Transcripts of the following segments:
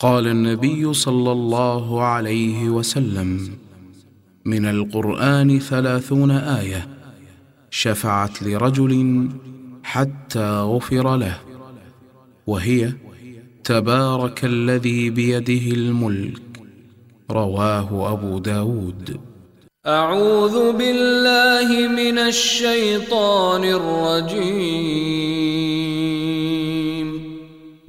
قال النبي صلى الله عليه وسلم من القرآن ثلاثون آية شفعت لرجل حتى غفر له وهي تبارك الذي بيده الملك رواه أبو داود. أعوذ بالله من الشيطان الرجيم.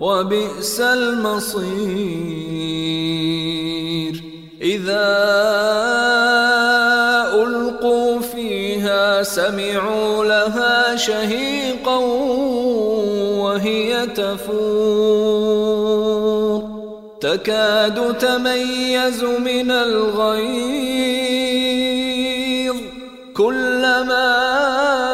وبئس المصير. إذا ألقوا فيها سمعوا لها شهيقا وهي تفور. تكاد تميز من الغيظ. كلما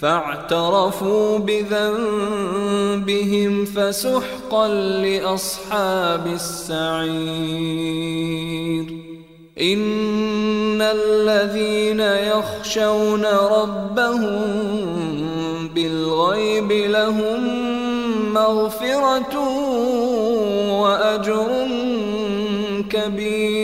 فاعترفوا بذنبهم فسحقا لأصحاب السعير. إن الذين يخشون ربهم بالغيب لهم مغفرة وأجر كبير.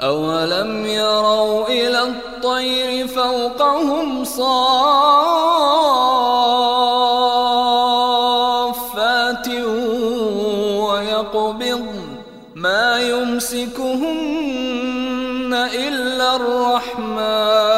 أولم يروا إلى الطير فوقهم صافات ويقبض ما يمسكهن إلا الرحمن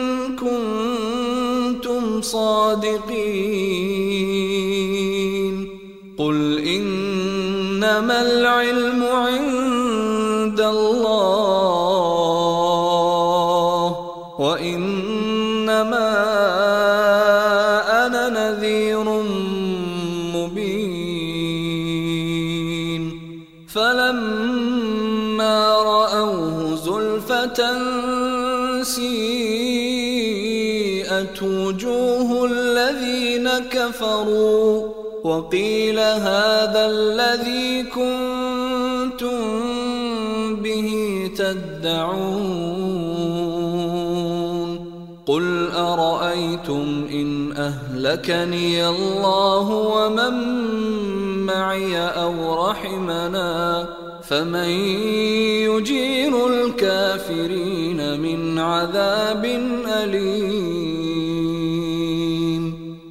صادقين. قل إنما العلم عند الله وإنما أنا نذير مبين. فلما رأوه زلفة الذين كفروا وقيل هذا الذي كنتم به تدعون قل أرأيتم إن أهلكني الله ومن معي أو رحمنا فمن يجير الكافرين من عذاب أليم